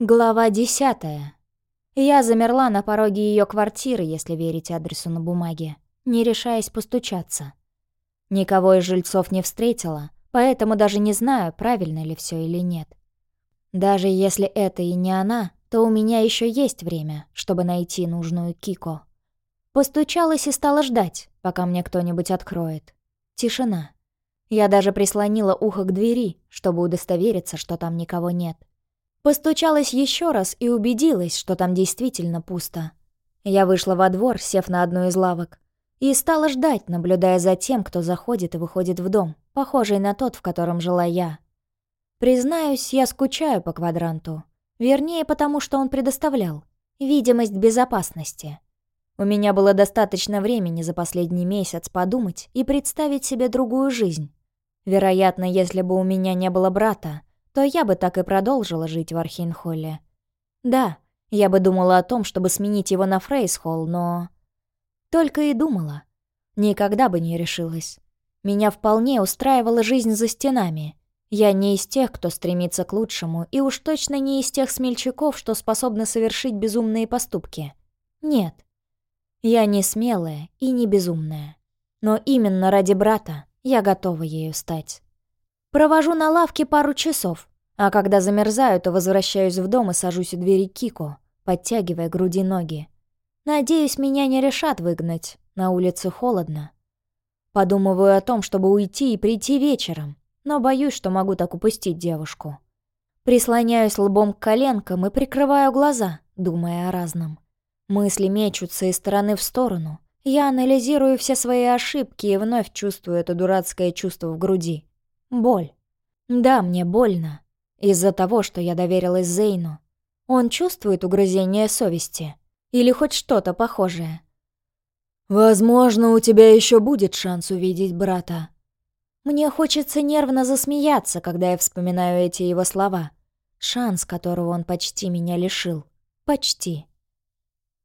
Глава десятая. Я замерла на пороге ее квартиры, если верить адресу на бумаге, не решаясь постучаться. Никого из жильцов не встретила, поэтому даже не знаю, правильно ли все или нет. Даже если это и не она, то у меня еще есть время, чтобы найти нужную Кико. Постучалась и стала ждать, пока мне кто-нибудь откроет. Тишина. Я даже прислонила ухо к двери, чтобы удостовериться, что там никого нет. Постучалась еще раз и убедилась, что там действительно пусто. Я вышла во двор, сев на одну из лавок, и стала ждать, наблюдая за тем, кто заходит и выходит в дом, похожий на тот, в котором жила я. Признаюсь, я скучаю по квадранту. Вернее, потому что он предоставлял видимость безопасности. У меня было достаточно времени за последний месяц подумать и представить себе другую жизнь. Вероятно, если бы у меня не было брата, то я бы так и продолжила жить в Архейнхолле. Да, я бы думала о том, чтобы сменить его на Фрейсхолл, но... Только и думала. Никогда бы не решилась. Меня вполне устраивала жизнь за стенами. Я не из тех, кто стремится к лучшему, и уж точно не из тех смельчаков, что способны совершить безумные поступки. Нет. Я не смелая и не безумная. Но именно ради брата я готова ею стать. Провожу на лавке пару часов, а когда замерзаю, то возвращаюсь в дом и сажусь у двери Кико, подтягивая груди ноги. Надеюсь, меня не решат выгнать. На улице холодно. Подумываю о том, чтобы уйти и прийти вечером, но боюсь, что могу так упустить девушку. Прислоняюсь лбом к коленкам и прикрываю глаза, думая о разном. Мысли мечутся из стороны в сторону. Я анализирую все свои ошибки и вновь чувствую это дурацкое чувство в груди. Боль. Да, мне больно. Из-за того, что я доверилась Зейну. Он чувствует угрызение совести. Или хоть что-то похожее. «Возможно, у тебя еще будет шанс увидеть брата». Мне хочется нервно засмеяться, когда я вспоминаю эти его слова. Шанс, которого он почти меня лишил. Почти.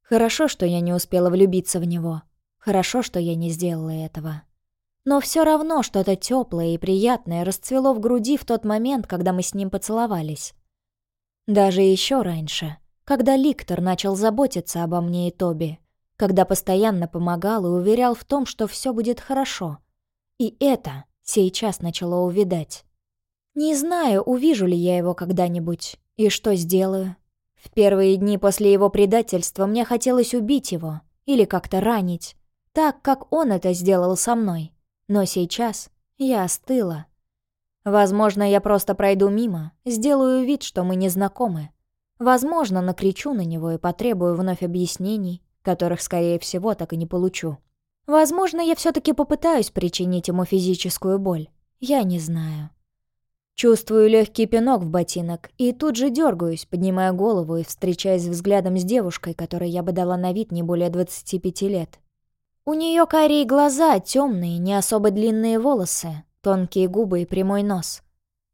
Хорошо, что я не успела влюбиться в него. Хорошо, что я не сделала этого. Но все равно что-то теплое и приятное расцвело в груди в тот момент, когда мы с ним поцеловались. Даже еще раньше, когда Ликтор начал заботиться обо мне и Тоби, когда постоянно помогал и уверял в том, что все будет хорошо. И это сейчас начало увидать. Не знаю, увижу ли я его когда-нибудь и что сделаю. В первые дни после его предательства мне хотелось убить его или как-то ранить, так, как он это сделал со мной. Но сейчас я остыла. Возможно, я просто пройду мимо, сделаю вид, что мы не знакомы. Возможно, накричу на него и потребую вновь объяснений, которых, скорее всего, так и не получу. Возможно, я все таки попытаюсь причинить ему физическую боль. Я не знаю. Чувствую легкий пинок в ботинок и тут же дергаюсь, поднимая голову и встречаясь взглядом с девушкой, которой я бы дала на вид не более 25 лет. У нее карие глаза, темные, не особо длинные волосы, тонкие губы и прямой нос.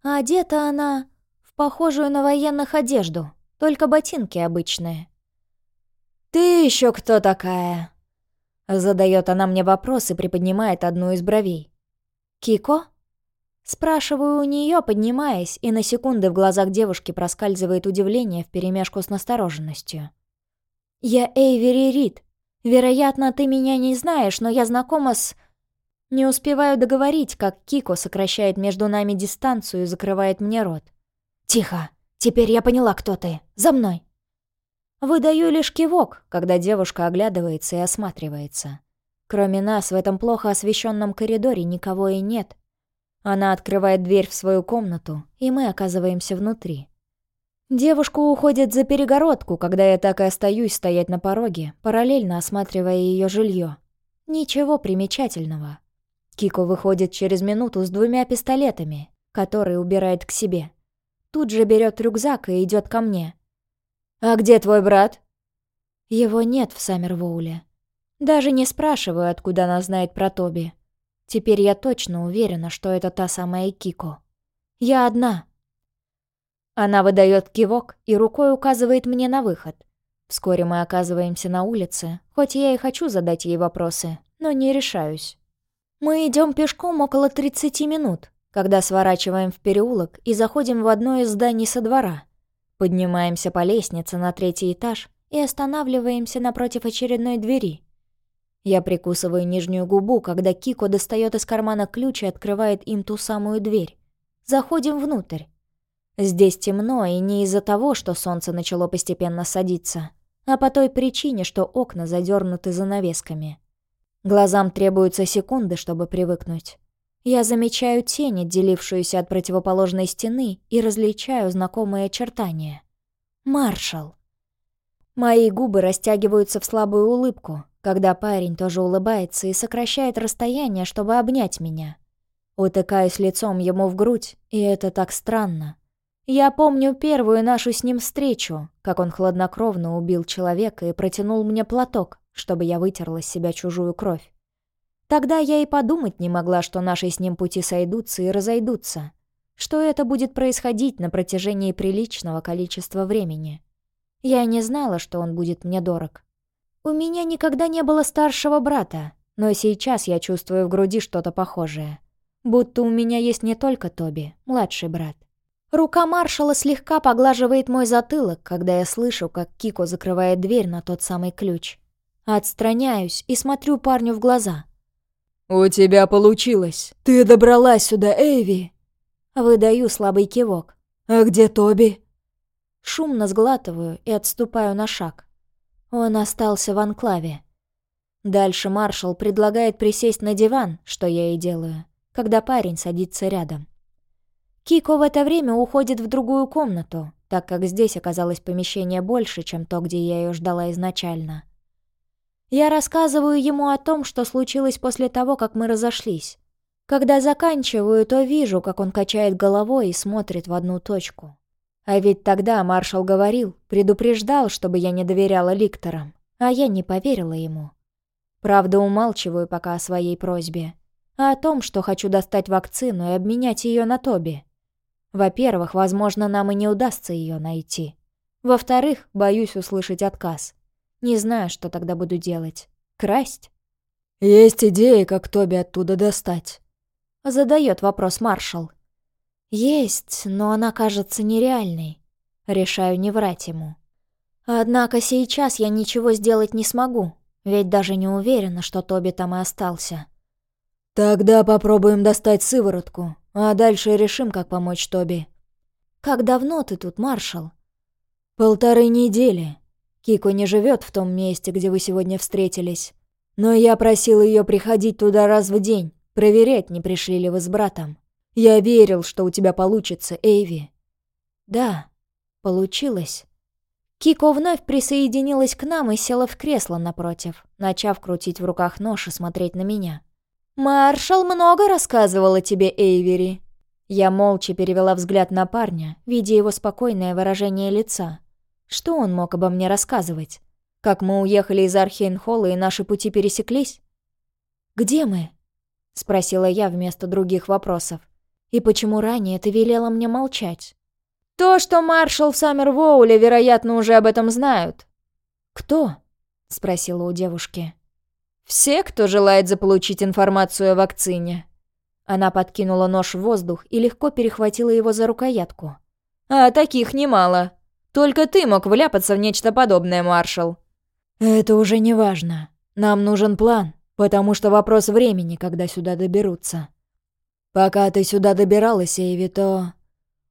А одета она в похожую на военных одежду, только ботинки обычные. «Ты еще кто такая?» Задает она мне вопрос и приподнимает одну из бровей. «Кико?» Спрашиваю у нее, поднимаясь, и на секунды в глазах девушки проскальзывает удивление вперемешку с настороженностью. «Я Эйвери Рид, Вероятно, ты меня не знаешь, но я знакома с... Не успеваю договорить, как Кико сокращает между нами дистанцию и закрывает мне рот. «Тихо! Теперь я поняла, кто ты! За мной!» Выдаю лишь кивок, когда девушка оглядывается и осматривается. Кроме нас в этом плохо освещенном коридоре никого и нет. Она открывает дверь в свою комнату, и мы оказываемся внутри. Девушка уходит за перегородку, когда я так и остаюсь стоять на пороге, параллельно осматривая ее жилье. Ничего примечательного. Кико выходит через минуту с двумя пистолетами, которые убирает к себе. Тут же берет рюкзак и идет ко мне. «А где твой брат?» Его нет в Саммервоуле. Даже не спрашиваю, откуда она знает про Тоби. Теперь я точно уверена, что это та самая Кико. Я одна, она выдает кивок и рукой указывает мне на выход. Вскоре мы оказываемся на улице, хоть я и хочу задать ей вопросы, но не решаюсь. Мы идем пешком около 30 минут, когда сворачиваем в переулок и заходим в одно из зданий со двора. Поднимаемся по лестнице на третий этаж и останавливаемся напротив очередной двери. Я прикусываю нижнюю губу, когда Кико достает из кармана ключ и открывает им ту самую дверь. Заходим внутрь. Здесь темно, и не из-за того, что солнце начало постепенно садиться, а по той причине, что окна задернуты занавесками. Глазам требуются секунды, чтобы привыкнуть. Я замечаю тень, отделившуюся от противоположной стены, и различаю знакомые очертания. Маршал. Мои губы растягиваются в слабую улыбку, когда парень тоже улыбается и сокращает расстояние, чтобы обнять меня. Утыкаюсь лицом ему в грудь, и это так странно. Я помню первую нашу с ним встречу, как он хладнокровно убил человека и протянул мне платок, чтобы я вытерла с себя чужую кровь. Тогда я и подумать не могла, что наши с ним пути сойдутся и разойдутся, что это будет происходить на протяжении приличного количества времени. Я не знала, что он будет мне дорог. У меня никогда не было старшего брата, но сейчас я чувствую в груди что-то похожее. Будто у меня есть не только Тоби, младший брат. Рука маршала слегка поглаживает мой затылок, когда я слышу, как Кико закрывает дверь на тот самый ключ. Отстраняюсь и смотрю парню в глаза. «У тебя получилось! Ты добралась сюда, Эйви!» Выдаю слабый кивок. «А где Тоби?» Шумно сглатываю и отступаю на шаг. Он остался в анклаве. Дальше маршал предлагает присесть на диван, что я и делаю, когда парень садится рядом. Кико в это время уходит в другую комнату, так как здесь оказалось помещение больше, чем то, где я ее ждала изначально. Я рассказываю ему о том, что случилось после того, как мы разошлись. Когда заканчиваю, то вижу, как он качает головой и смотрит в одну точку. А ведь тогда маршал говорил, предупреждал, чтобы я не доверяла ликторам, а я не поверила ему. Правда, умалчиваю пока о своей просьбе, а о том, что хочу достать вакцину и обменять ее на Тоби. Во-первых, возможно, нам и не удастся ее найти. Во-вторых, боюсь услышать отказ. Не знаю, что тогда буду делать. Красть? «Есть идеи, как Тоби оттуда достать?» Задает вопрос маршал. «Есть, но она кажется нереальной. Решаю не врать ему. Однако сейчас я ничего сделать не смогу, ведь даже не уверена, что Тоби там и остался. «Тогда попробуем достать сыворотку, а дальше решим, как помочь Тоби». «Как давно ты тут, маршал?» «Полторы недели. Кико не живет в том месте, где вы сегодня встретились. Но я просил ее приходить туда раз в день, проверять, не пришли ли вы с братом. Я верил, что у тебя получится, Эйви». «Да, получилось». Кико вновь присоединилась к нам и села в кресло напротив, начав крутить в руках нож и смотреть на меня. «Маршал много рассказывал о тебе, Эйвери». Я молча перевела взгляд на парня, видя его спокойное выражение лица. Что он мог обо мне рассказывать? Как мы уехали из Архейнхолла и наши пути пересеклись? «Где мы?» — спросила я вместо других вопросов. «И почему ранее ты велела мне молчать?» «То, что маршал в Саммервоуле, вероятно, уже об этом знают». «Кто?» — спросила у девушки. Все, кто желает заполучить информацию о вакцине». Она подкинула нож в воздух и легко перехватила его за рукоятку. «А таких немало. Только ты мог вляпаться в нечто подобное, маршал». «Это уже не важно. Нам нужен план, потому что вопрос времени, когда сюда доберутся. Пока ты сюда добиралась, Эйви, то...»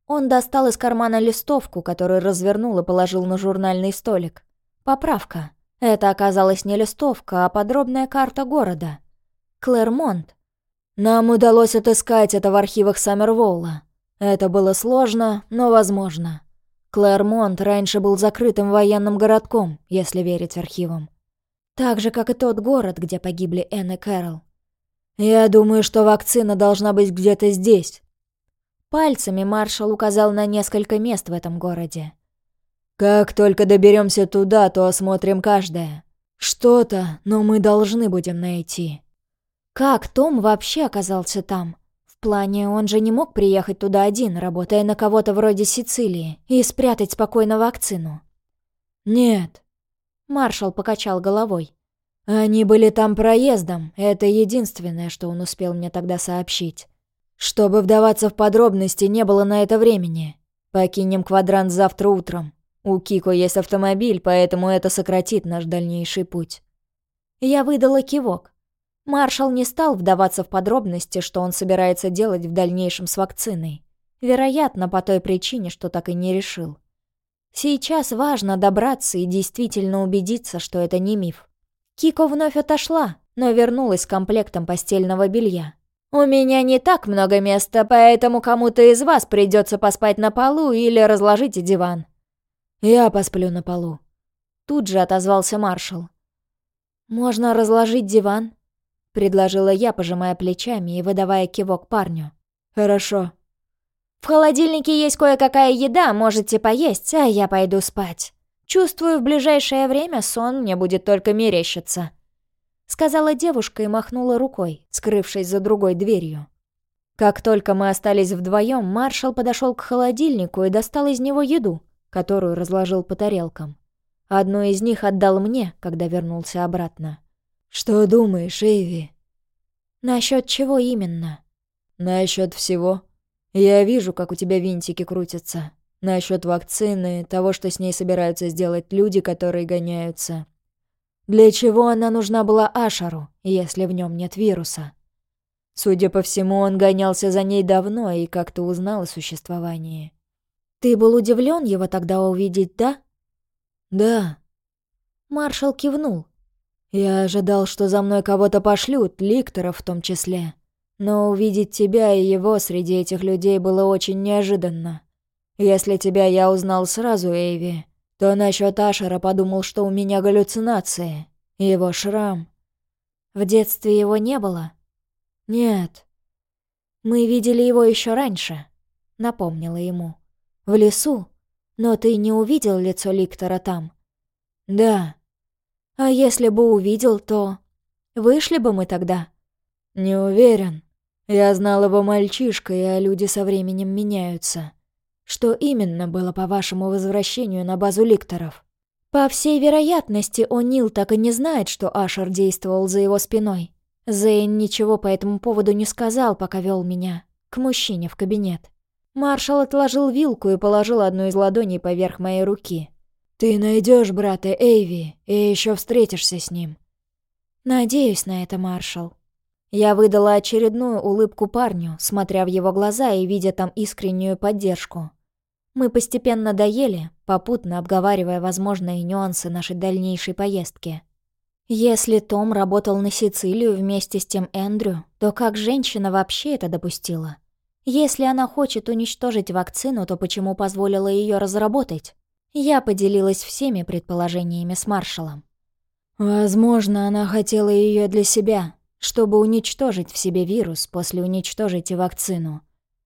Он достал из кармана листовку, которую развернул и положил на журнальный столик. «Поправка. Это оказалась не листовка, а подробная карта города. Клэрмонт. Нам удалось отыскать это в архивах Саммерволла. Это было сложно, но возможно. Клэрмонт раньше был закрытым военным городком, если верить архивам. Так же, как и тот город, где погибли Энн и Кэрол. «Я думаю, что вакцина должна быть где-то здесь». Пальцами маршал указал на несколько мест в этом городе. Как только доберемся туда, то осмотрим каждое. Что-то, но мы должны будем найти. Как Том вообще оказался там? В плане, он же не мог приехать туда один, работая на кого-то вроде Сицилии, и спрятать спокойно вакцину. Нет. Маршал покачал головой. Они были там проездом, это единственное, что он успел мне тогда сообщить. Чтобы вдаваться в подробности, не было на это времени. Покинем квадрант завтра утром. У Кико есть автомобиль, поэтому это сократит наш дальнейший путь». Я выдала кивок. Маршал не стал вдаваться в подробности, что он собирается делать в дальнейшем с вакциной. Вероятно, по той причине, что так и не решил. Сейчас важно добраться и действительно убедиться, что это не миф. Кико вновь отошла, но вернулась с комплектом постельного белья. «У меня не так много места, поэтому кому-то из вас придется поспать на полу или разложите диван». «Я посплю на полу», — тут же отозвался маршал. «Можно разложить диван?» — предложила я, пожимая плечами и выдавая кивок парню. «Хорошо», в холодильнике есть кое-какая еда, можете поесть, а я пойду спать. Чувствую, в ближайшее время сон мне будет только мерещиться», — сказала девушка и махнула рукой, скрывшись за другой дверью. Как только мы остались вдвоем, маршал подошел к холодильнику и достал из него еду, которую разложил по тарелкам. Одну из них отдал мне, когда вернулся обратно. «Что думаешь, Эйви?» «Насчет чего именно?» «Насчет всего», я вижу, как у тебя винтики крутятся. Насчет вакцины, того, что с ней собираются сделать люди, которые гоняются. Для чего она нужна была Ашару, если в нем нет вируса? Судя по всему, он гонялся за ней давно и как-то узнал о существовании. Ты был удивлен его тогда увидеть, да? Да. Маршал кивнул. Я ожидал, что за мной кого-то пошлют, ликторов в том числе. Но увидеть тебя и его среди этих людей было очень неожиданно. Если тебя я узнал сразу, Эйви, то насчет Ашера подумал, что у меня галлюцинации. Его шрам. В детстве его не было? Нет. Мы видели его еще раньше, напомнила ему. В лесу. Но ты не увидел лицо Ликтора там? Да. А если бы увидел, то... Вышли бы мы тогда? Не уверен. Я знал его мальчишкой, а люди со временем меняются. Что именно было по вашему возвращению на базу ликторов? По всей вероятности, О'Нил так и не знает, что Ашер действовал за его спиной. Зейн ничего по этому поводу не сказал, пока вел меня к мужчине в кабинет. Маршал отложил вилку и положил одну из ладоней поверх моей руки. «Ты найдешь брата Эйви и еще встретишься с ним». «Надеюсь на это, маршал». Я выдала очередную улыбку парню, смотря в его глаза и видя там искреннюю поддержку. Мы постепенно доели, попутно обговаривая возможные нюансы нашей дальнейшей поездки. Если Том работал на Сицилию вместе с тем Эндрю, то как женщина вообще это допустила? Если она хочет уничтожить вакцину, то почему позволила ее разработать? Я поделилась всеми предположениями с маршалом. Возможно, она хотела ее для себя, чтобы уничтожить в себе вирус, после уничтожить и вакцину.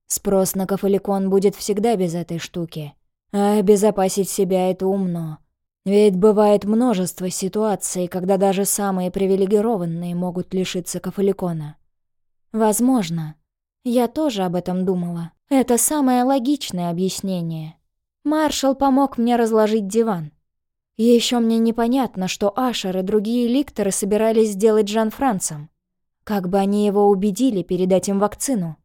Спрос на кафаликон будет всегда без этой штуки. А обезопасить себя — это умно. Ведь бывает множество ситуаций, когда даже самые привилегированные могут лишиться кафаликона. Возможно. Я тоже об этом думала. Это самое логичное объяснение. Маршал помог мне разложить диван. Еще мне непонятно, что Ашер и другие ликторы собирались сделать Жан Францем. Как бы они его убедили передать им вакцину?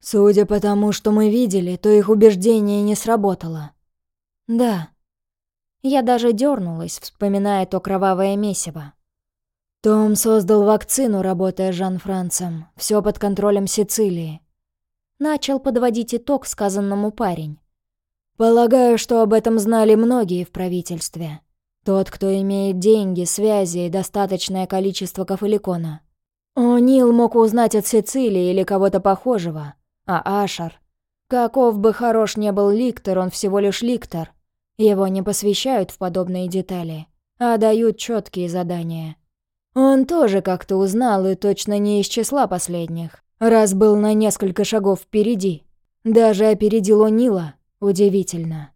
Судя по тому, что мы видели, то их убеждение не сработало. Да. Я даже дернулась, вспоминая то кровавое месиво. Том создал вакцину, работая Жан-Францем. Все под контролем Сицилии. Начал подводить итог сказанному парень. Полагаю, что об этом знали многие в правительстве. Тот, кто имеет деньги, связи и достаточное количество кафеликона. О'Нил мог узнать от Сицилии или кого-то похожего. А Ашар? Каков бы хорош не был ликтор, он всего лишь ликтор. Его не посвящают в подобные детали, а дают четкие задания. Он тоже как-то узнал и точно не из числа последних, раз был на несколько шагов впереди. Даже опередил О'Нила. Удивительно.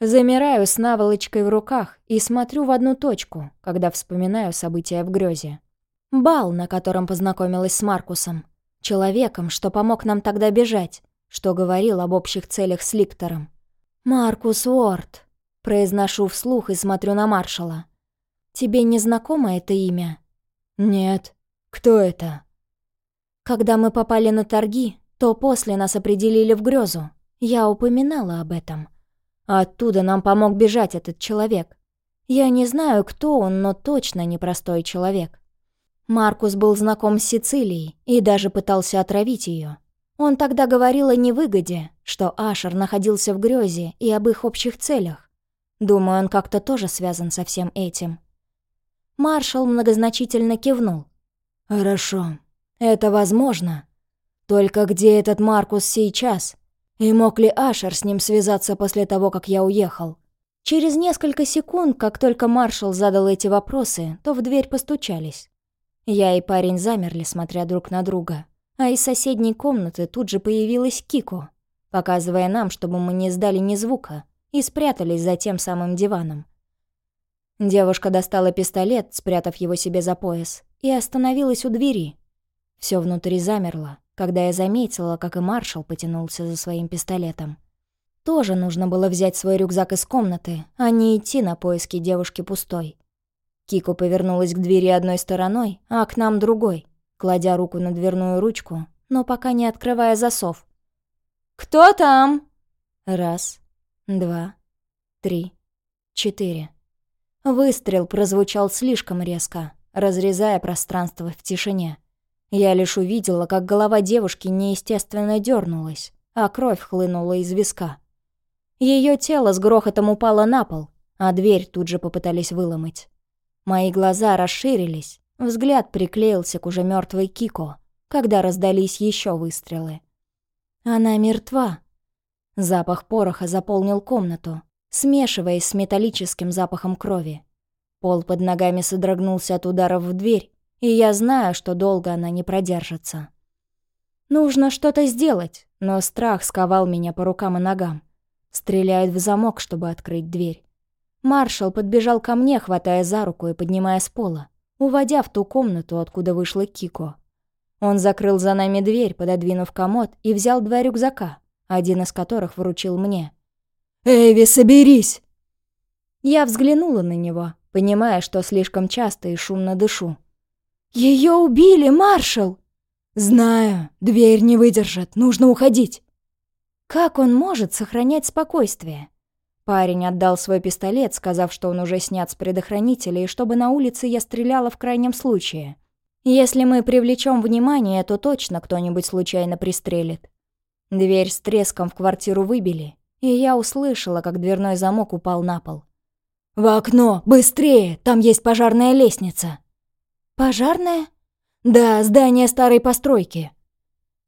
Замираю с наволочкой в руках и смотрю в одну точку, когда вспоминаю события в грёзе. Бал, на котором познакомилась с Маркусом. Человеком, что помог нам тогда бежать, что говорил об общих целях с Ликтором. «Маркус Уорд», — произношу вслух и смотрю на маршала. «Тебе не знакомо это имя?» «Нет. Кто это?» Когда мы попали на торги, то после нас определили в грезу. Я упоминала об этом. Оттуда нам помог бежать этот человек. Я не знаю, кто он, но точно непростой человек. Маркус был знаком с Сицилией и даже пытался отравить ее. Он тогда говорил о невыгоде, что Ашер находился в грезе и об их общих целях. Думаю, он как-то тоже связан со всем этим. Маршал многозначительно кивнул. «Хорошо, это возможно. Только где этот Маркус сейчас? И мог ли Ашер с ним связаться после того, как я уехал?» Через несколько секунд, как только маршал задал эти вопросы, то в дверь постучались. Я и парень замерли, смотря друг на друга. А из соседней комнаты тут же появилась Кико, показывая нам, чтобы мы не сдали ни звука, и спрятались за тем самым диваном. Девушка достала пистолет, спрятав его себе за пояс, и остановилась у двери. Все внутри замерло, когда я заметила, как и маршал потянулся за своим пистолетом. Тоже нужно было взять свой рюкзак из комнаты, а не идти на поиски девушки пустой. Кико повернулась к двери одной стороной, а к нам другой, кладя руку на дверную ручку, но пока не открывая засов. «Кто там?» Раз, два, три, четыре. Выстрел прозвучал слишком резко, разрезая пространство в тишине. Я лишь увидела, как голова девушки неестественно дернулась, а кровь хлынула из виска. Ее тело с грохотом упало на пол, а дверь тут же попытались выломать. Мои глаза расширились, взгляд приклеился к уже мертвой Кико, когда раздались еще выстрелы. Она мертва. Запах пороха заполнил комнату, смешиваясь с металлическим запахом крови. Пол под ногами содрогнулся от ударов в дверь, и я знаю, что долго она не продержится. Нужно что-то сделать, но страх сковал меня по рукам и ногам. Стреляют в замок, чтобы открыть дверь. Маршал подбежал ко мне, хватая за руку и поднимая с пола, уводя в ту комнату, откуда вышла Кико. Он закрыл за нами дверь, пододвинув комод, и взял два рюкзака, один из которых вручил мне. «Эйви, соберись!» Я взглянула на него, понимая, что слишком часто и шумно дышу. «Ее убили, маршал!» «Знаю, дверь не выдержит, нужно уходить!» Как он может сохранять спокойствие? Парень отдал свой пистолет, сказав, что он уже снят с предохранителя, и чтобы на улице я стреляла в крайнем случае. Если мы привлечем внимание, то точно кто-нибудь случайно пристрелит. Дверь с треском в квартиру выбили, и я услышала, как дверной замок упал на пол. «В окно! Быстрее! Там есть пожарная лестница!» «Пожарная?» «Да, здание старой постройки.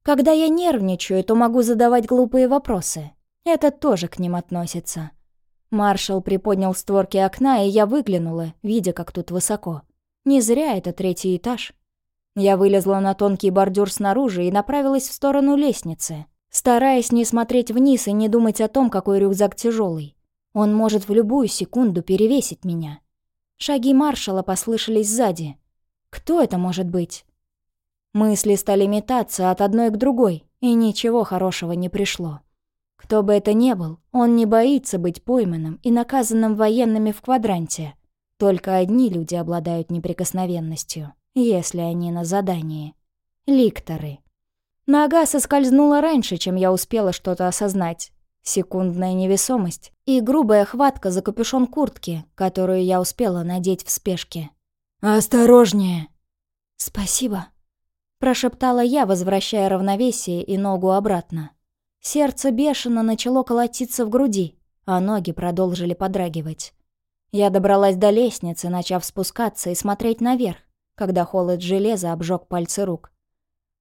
Когда я нервничаю, то могу задавать глупые вопросы. Это тоже к ним относится. Маршал приподнял створки окна, и я выглянула, видя, как тут высоко. Не зря это третий этаж. Я вылезла на тонкий бордюр снаружи и направилась в сторону лестницы, стараясь не смотреть вниз и не думать о том, какой рюкзак тяжелый. Он может в любую секунду перевесить меня. Шаги маршала послышались сзади. Кто это может быть? Мысли стали метаться от одной к другой, и ничего хорошего не пришло. Кто бы это ни был, он не боится быть пойманным и наказанным военными в квадранте. Только одни люди обладают неприкосновенностью, если они на задании. Ликторы. Нога соскользнула раньше, чем я успела что-то осознать. Секундная невесомость и грубая хватка за капюшон куртки, которую я успела надеть в спешке. «Осторожнее!» «Спасибо», Прошептала я, возвращая равновесие и ногу обратно. Сердце бешено начало колотиться в груди, а ноги продолжили подрагивать. Я добралась до лестницы, начав спускаться и смотреть наверх, когда холод железа обжег пальцы рук.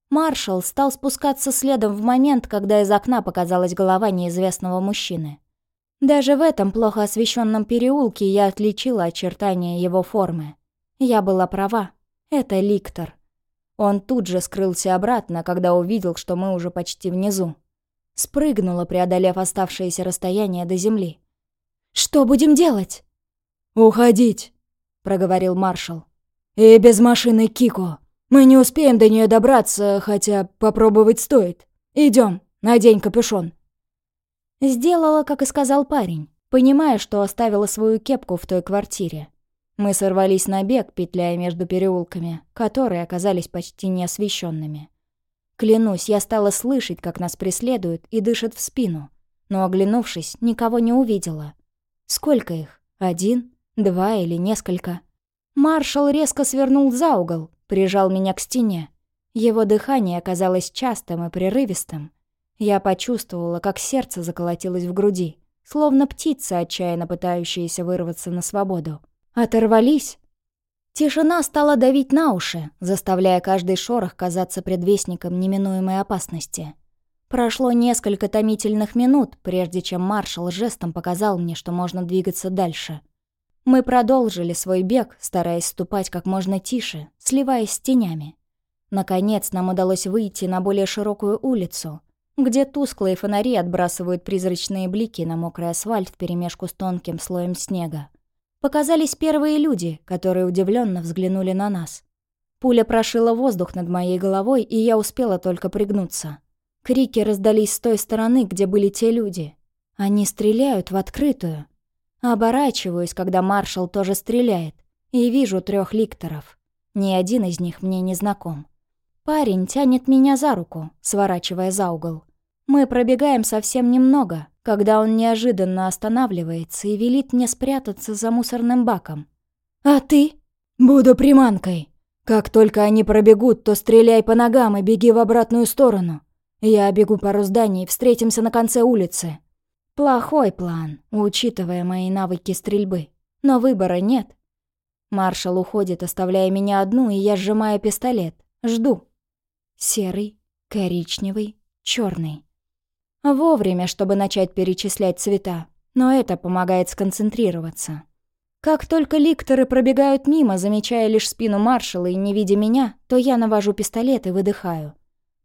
Маршал стал спускаться следом в момент, когда из окна показалась голова неизвестного мужчины. Даже в этом плохо освещенном переулке я отличила очертания его формы. Я была права. Это Ликтор. Он тут же скрылся обратно, когда увидел, что мы уже почти внизу. Спрыгнула, преодолев оставшееся расстояние до земли. «Что будем делать?» «Уходить», — проговорил маршал. «И без машины Кико. Мы не успеем до нее добраться, хотя попробовать стоит. Идем, надень капюшон». Сделала, как и сказал парень, понимая, что оставила свою кепку в той квартире. Мы сорвались на бег, петляя между переулками, которые оказались почти неосвещенными. Клянусь, я стала слышать, как нас преследуют и дышат в спину, но, оглянувшись, никого не увидела. Сколько их? Один? Два или несколько? Маршал резко свернул за угол, прижал меня к стене. Его дыхание оказалось частым и прерывистым. Я почувствовала, как сердце заколотилось в груди, словно птица, отчаянно пытающаяся вырваться на свободу. Оторвались? Тишина стала давить на уши, заставляя каждый шорох казаться предвестником неминуемой опасности. Прошло несколько томительных минут, прежде чем маршал жестом показал мне, что можно двигаться дальше. Мы продолжили свой бег, стараясь ступать как можно тише, сливаясь с тенями. Наконец нам удалось выйти на более широкую улицу, где тусклые фонари отбрасывают призрачные блики на мокрый асфальт вперемешку с тонким слоем снега. Показались первые люди, которые удивленно взглянули на нас. Пуля прошила воздух над моей головой, и я успела только пригнуться. Крики раздались с той стороны, где были те люди. Они стреляют в открытую. Оборачиваюсь, когда маршал тоже стреляет, и вижу трех ликторов. Ни один из них мне не знаком. Парень тянет меня за руку, сворачивая за угол. Мы пробегаем совсем немного, когда он неожиданно останавливается и велит мне спрятаться за мусорным баком. «А ты?» «Буду приманкой. Как только они пробегут, то стреляй по ногам и беги в обратную сторону. Я бегу пару зданий, встретимся на конце улицы». Плохой план, учитывая мои навыки стрельбы. Но выбора нет. Маршал уходит, оставляя меня одну, и я сжимаю пистолет. Жду. Серый, коричневый, черный. Вовремя, чтобы начать перечислять цвета, но это помогает сконцентрироваться. Как только ликторы пробегают мимо, замечая лишь спину маршала и не видя меня, то я навожу пистолет и выдыхаю.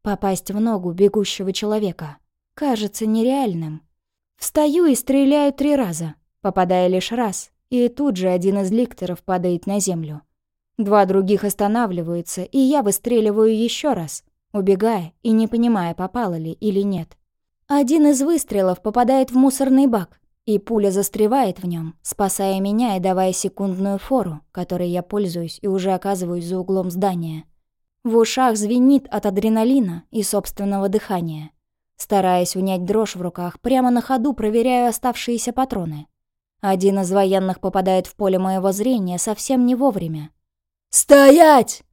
Попасть в ногу бегущего человека кажется нереальным. Встаю и стреляю три раза, попадая лишь раз, и тут же один из ликторов падает на землю. Два других останавливаются, и я выстреливаю еще раз, убегая и не понимая, попало ли или нет. Один из выстрелов попадает в мусорный бак, и пуля застревает в нем, спасая меня и давая секундную фору, которой я пользуюсь и уже оказываюсь за углом здания. В ушах звенит от адреналина и собственного дыхания. Стараясь унять дрожь в руках, прямо на ходу проверяю оставшиеся патроны. Один из военных попадает в поле моего зрения совсем не вовремя. «Стоять!»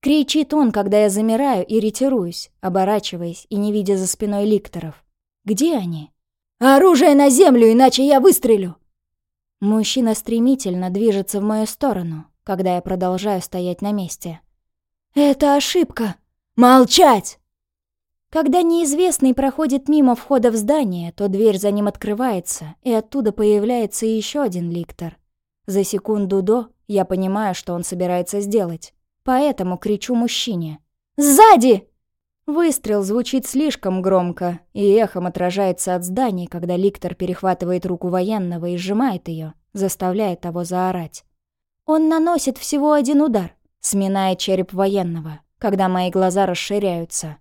Кричит он, когда я замираю и ретируюсь, оборачиваясь и не видя за спиной ликторов. Где они? Оружие на землю, иначе я выстрелю!» Мужчина стремительно движется в мою сторону, когда я продолжаю стоять на месте. «Это ошибка! Молчать!» Когда неизвестный проходит мимо входа в здание, то дверь за ним открывается, и оттуда появляется еще один ликтор. За секунду до я понимаю, что он собирается сделать, поэтому кричу мужчине. «Сзади!» Выстрел звучит слишком громко, и эхом отражается от зданий, когда ликтор перехватывает руку военного и сжимает ее, заставляя того заорать. Он наносит всего один удар, сминая череп военного, когда мои глаза расширяются.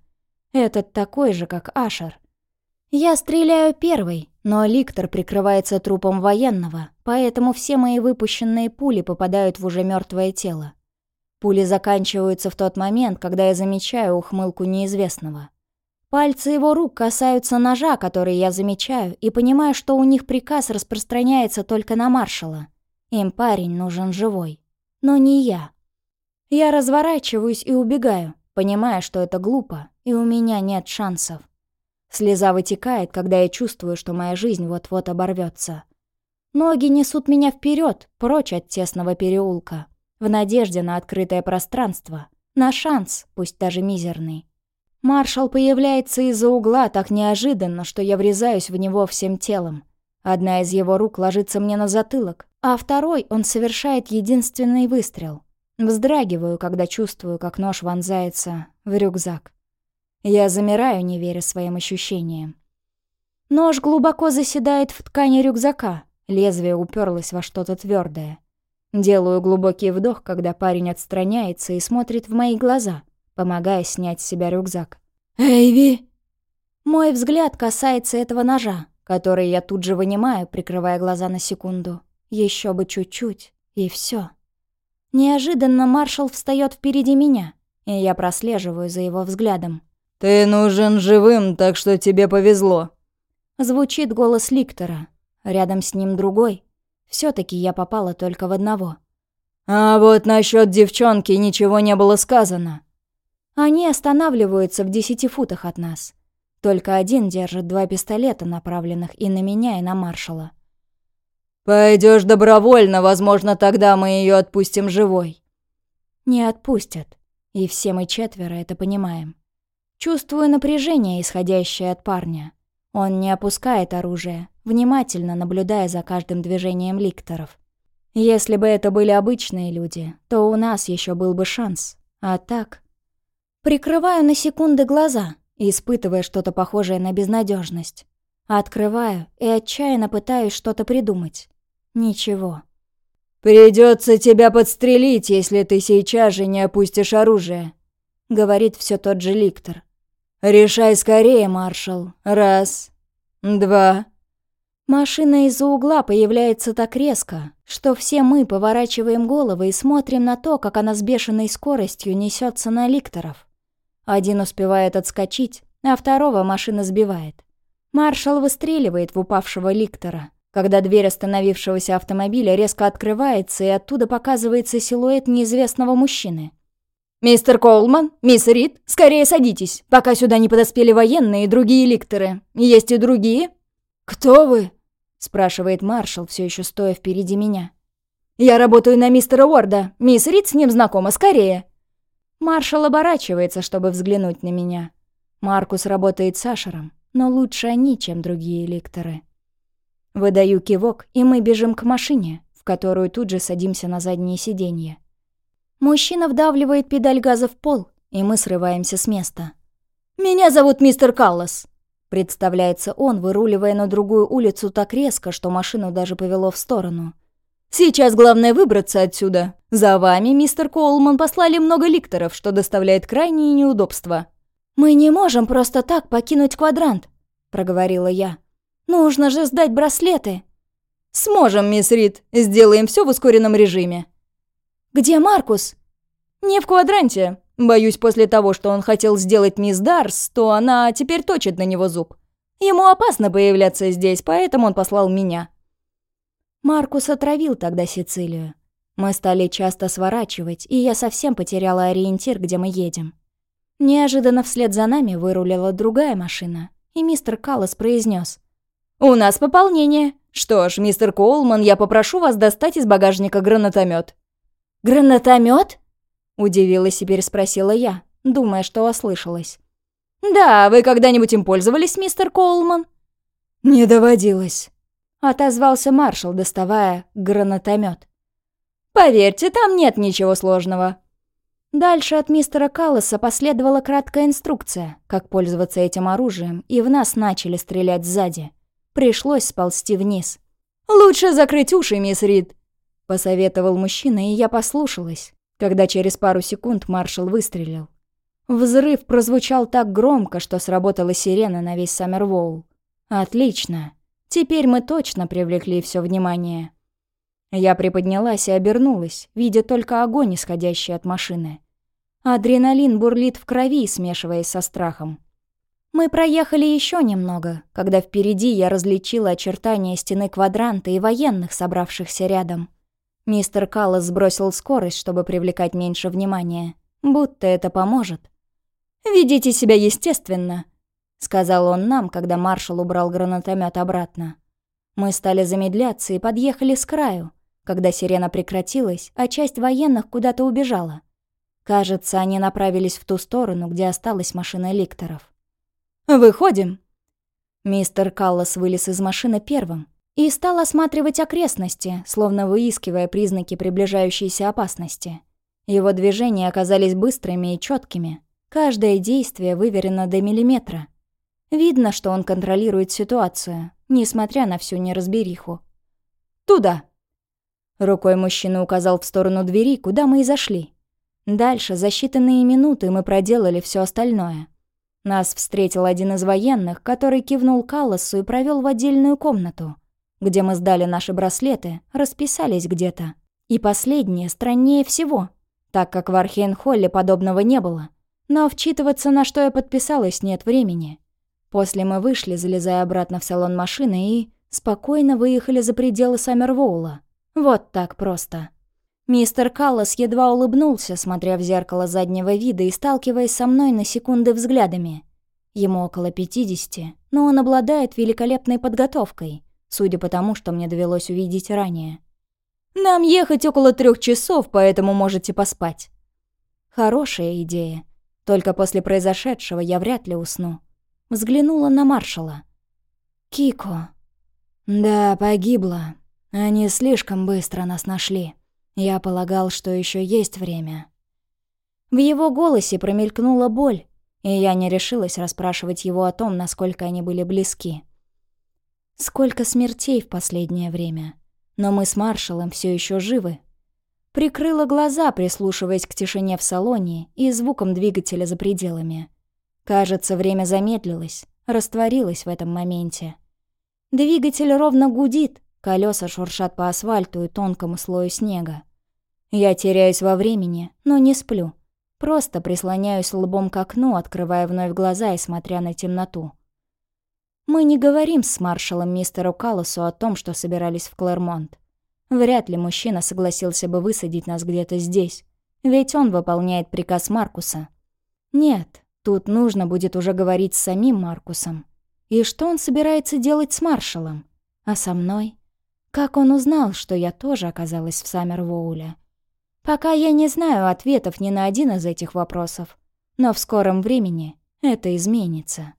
Этот такой же, как Ашер. Я стреляю первый, но ликтор прикрывается трупом военного, поэтому все мои выпущенные пули попадают в уже мертвое тело. Пули заканчиваются в тот момент, когда я замечаю ухмылку неизвестного. Пальцы его рук касаются ножа, который я замечаю, и понимаю, что у них приказ распространяется только на маршала. Им парень нужен живой. Но не я. Я разворачиваюсь и убегаю, понимая, что это глупо, и у меня нет шансов. Слеза вытекает, когда я чувствую, что моя жизнь вот-вот оборвется. Ноги несут меня вперед, прочь от тесного переулка в надежде на открытое пространство, на шанс, пусть даже мизерный. Маршал появляется из-за угла так неожиданно, что я врезаюсь в него всем телом. Одна из его рук ложится мне на затылок, а второй он совершает единственный выстрел. Вздрагиваю, когда чувствую, как нож вонзается в рюкзак. Я замираю, не веря своим ощущениям. Нож глубоко заседает в ткани рюкзака, лезвие уперлось во что-то твердое. Делаю глубокий вдох, когда парень отстраняется и смотрит в мои глаза, помогая снять с себя рюкзак. «Эйви!» Мой взгляд касается этого ножа, который я тут же вынимаю, прикрывая глаза на секунду. Еще бы чуть-чуть, и все. Неожиданно маршал встает впереди меня, и я прослеживаю за его взглядом. «Ты нужен живым, так что тебе повезло», Звучит голос Ликтора. Рядом с ним другой. Все таки я попала только в одного. «А вот насчет девчонки ничего не было сказано». Они останавливаются в десяти футах от нас. Только один держит два пистолета, направленных и на меня, и на маршала. Пойдешь добровольно, возможно, тогда мы ее отпустим живой». Не отпустят. И все мы четверо это понимаем. Чувствую напряжение, исходящее от парня. Он не опускает оружие, внимательно наблюдая за каждым движением ликторов. Если бы это были обычные люди, то у нас еще был бы шанс. А так... Прикрываю на секунды глаза, испытывая что-то похожее на безнадежность. Открываю и отчаянно пытаюсь что-то придумать. Ничего. Придется тебя подстрелить, если ты сейчас же не опустишь оружие», — говорит все тот же Ликтор. «Решай скорее, маршал. Раз, два...» Машина из-за угла появляется так резко, что все мы поворачиваем головы и смотрим на то, как она с бешеной скоростью несется на ликторов. Один успевает отскочить, а второго машина сбивает. Маршал выстреливает в упавшего ликтора, когда дверь остановившегося автомобиля резко открывается, и оттуда показывается силуэт неизвестного мужчины. «Мистер Коулман, мисс Рид, скорее садитесь, пока сюда не подоспели военные и другие ликторы. Есть и другие?» «Кто вы?» — спрашивает маршал, все еще стоя впереди меня. «Я работаю на мистера Уорда. Мисс Рид с ним знакома, скорее!» Маршал оборачивается, чтобы взглянуть на меня. Маркус работает с Ашером, но лучше они, чем другие ликторы. Выдаю кивок, и мы бежим к машине, в которую тут же садимся на заднее сиденье. Мужчина вдавливает педаль газа в пол, и мы срываемся с места. «Меня зовут мистер Каллас», Представляется он, выруливая на другую улицу так резко, что машину даже повело в сторону. «Сейчас главное выбраться отсюда. За вами, мистер Коулман, послали много ликторов, что доставляет крайние неудобства». «Мы не можем просто так покинуть квадрант», — проговорила я. «Нужно же сдать браслеты». «Сможем, мисс Рид. Сделаем все в ускоренном режиме». «Где Маркус?» «Не в квадранте. Боюсь, после того, что он хотел сделать мисс Дарс, то она теперь точит на него зуб. Ему опасно появляться здесь, поэтому он послал меня». Маркус отравил тогда Сицилию. Мы стали часто сворачивать, и я совсем потеряла ориентир, где мы едем. Неожиданно вслед за нами вырулила другая машина, и мистер Каллас произнес: «У нас пополнение. Что ж, мистер Коулман, я попрошу вас достать из багажника гранатомет. «Гранатомет?» — удивилась и переспросила я, думая, что ослышалась. «Да, вы когда-нибудь им пользовались, мистер Коулман?» «Не доводилось», — отозвался маршал, доставая гранатомет. «Поверьте, там нет ничего сложного». Дальше от мистера Калласа последовала краткая инструкция, как пользоваться этим оружием, и в нас начали стрелять сзади. Пришлось сползти вниз. «Лучше закрыть уши, мисс Рид», — посоветовал мужчина, и я послушалась когда через пару секунд маршал выстрелил. Взрыв прозвучал так громко, что сработала сирена на весь Саммервоул. Отлично. Теперь мы точно привлекли все внимание. Я приподнялась и обернулась, видя только огонь, исходящий от машины. Адреналин бурлит в крови, смешиваясь со страхом. Мы проехали еще немного, когда впереди я различила очертания стены квадранта и военных, собравшихся рядом. Мистер Каллас сбросил скорость, чтобы привлекать меньше внимания. Будто это поможет. «Ведите себя естественно», — сказал он нам, когда маршал убрал гранатомет обратно. Мы стали замедляться и подъехали с краю, когда сирена прекратилась, а часть военных куда-то убежала. Кажется, они направились в ту сторону, где осталась машина ликторов. «Выходим!» Мистер Каллас вылез из машины первым, и стал осматривать окрестности, словно выискивая признаки приближающейся опасности. Его движения оказались быстрыми и четкими. Каждое действие выверено до миллиметра. Видно, что он контролирует ситуацию, несмотря на всю неразбериху. «Туда!» Рукой мужчина указал в сторону двери, куда мы и зашли. Дальше за считанные минуты мы проделали все остальное. Нас встретил один из военных, который кивнул Калласу и провел в отдельную комнату где мы сдали наши браслеты, расписались где-то. И последнее страннее всего, так как в Архейнхолле подобного не было. Но вчитываться, на что я подписалась, нет времени. После мы вышли, залезая обратно в салон машины и спокойно выехали за пределы Саммервоула. Вот так просто. Мистер Каллас едва улыбнулся, смотря в зеркало заднего вида и сталкиваясь со мной на секунды взглядами. Ему около 50, но он обладает великолепной подготовкой, судя по тому, что мне довелось увидеть ранее. «Нам ехать около трех часов, поэтому можете поспать». Хорошая идея. Только после произошедшего я вряд ли усну. Взглянула на маршала. «Кико». «Да, погибла. Они слишком быстро нас нашли. Я полагал, что еще есть время». В его голосе промелькнула боль, и я не решилась расспрашивать его о том, насколько они были близки. Сколько смертей в последнее время. Но мы с маршалом все еще живы. Прикрыла глаза, прислушиваясь к тишине в салоне и звукам двигателя за пределами. Кажется, время замедлилось, растворилось в этом моменте. Двигатель ровно гудит, колеса шуршат по асфальту и тонкому слою снега. Я теряюсь во времени, но не сплю. Просто прислоняюсь лбом к окну, открывая вновь глаза и смотря на темноту. Мы не говорим с маршалом мистеру Калласу о том, что собирались в Клэрмонт. Вряд ли мужчина согласился бы высадить нас где-то здесь, ведь он выполняет приказ Маркуса. Нет, тут нужно будет уже говорить с самим Маркусом. И что он собирается делать с маршалом? А со мной? Как он узнал, что я тоже оказалась в Саммервоуле? Пока я не знаю ответов ни на один из этих вопросов, но в скором времени это изменится.